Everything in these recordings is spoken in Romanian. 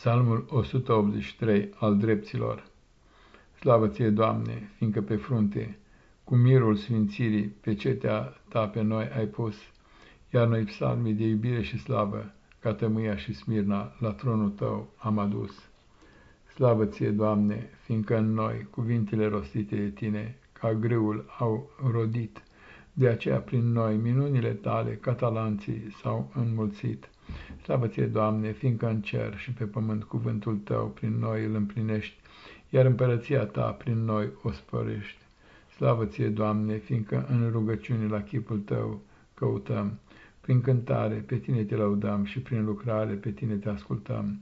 Psalmul 183 al dreptilor. Slavă ție, Doamne, fiindcă pe frunte, cu mirul sfințirii, pe cetea ta pe noi ai pus, iar noi psalmii de iubire și slavă, ca tămâia și smirna, la tronul tău am adus. Slavă ție, Doamne, fiindcă în noi cuvintele rostite de tine, ca grâul, au rodit, de aceea prin noi minunile tale, catalanții, s-au înmulțit Slavă ție, Doamne, fiindcă în cer și pe pământ cuvântul Tău prin noi îl împlinești, iar împărăția Ta prin noi o spărești. Slavă ție, Doamne, fiindcă în rugăciune la chipul Tău căutăm, prin cântare pe Tine te laudăm și prin lucrare pe Tine te ascultăm.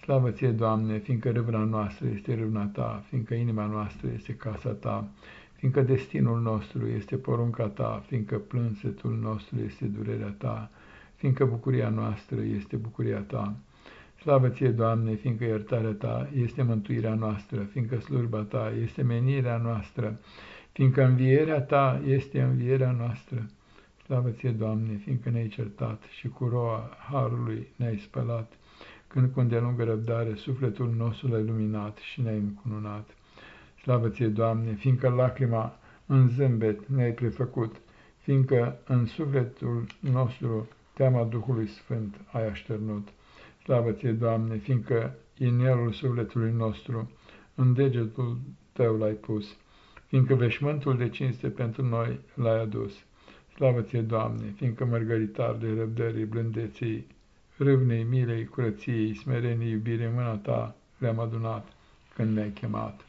Slavă ție, Doamne, fiindcă râvna noastră este râvna Ta, fiindcă inima noastră este casa Ta, fiindcă destinul nostru este porunca Ta, fiindcă plânsetul nostru este durerea Ta, fiindcă bucuria noastră este bucuria Ta. Slavă ție, Doamne, fiindcă iertarea Ta este mântuirea noastră, fiindcă slujba Ta este menirea noastră, fiindcă învierea Ta este învierea noastră. Slavă ție, Doamne, fiindcă ne-ai certat și cu roa harului ne-ai spălat, când cu îndelungă răbdare sufletul nostru l-ai luminat și ne-ai încununat. Slavă ție, Doamne, fiindcă lacrima în zâmbet ne-ai prefăcut, fiindcă în sufletul nostru teama Duhului Sfânt ai așternut. Slavă ție, Doamne, fiindcă inelul sufletului nostru în degetul tău l-ai pus, fiindcă veșmântul de cinste pentru noi l-ai adus. Slavă ție, Doamne, fiindcă mărgăritar de răbdării, blândeții, râvnei, milei, curăției, smereniei, iubire, mâna ta le-am adunat când ne-ai chemat.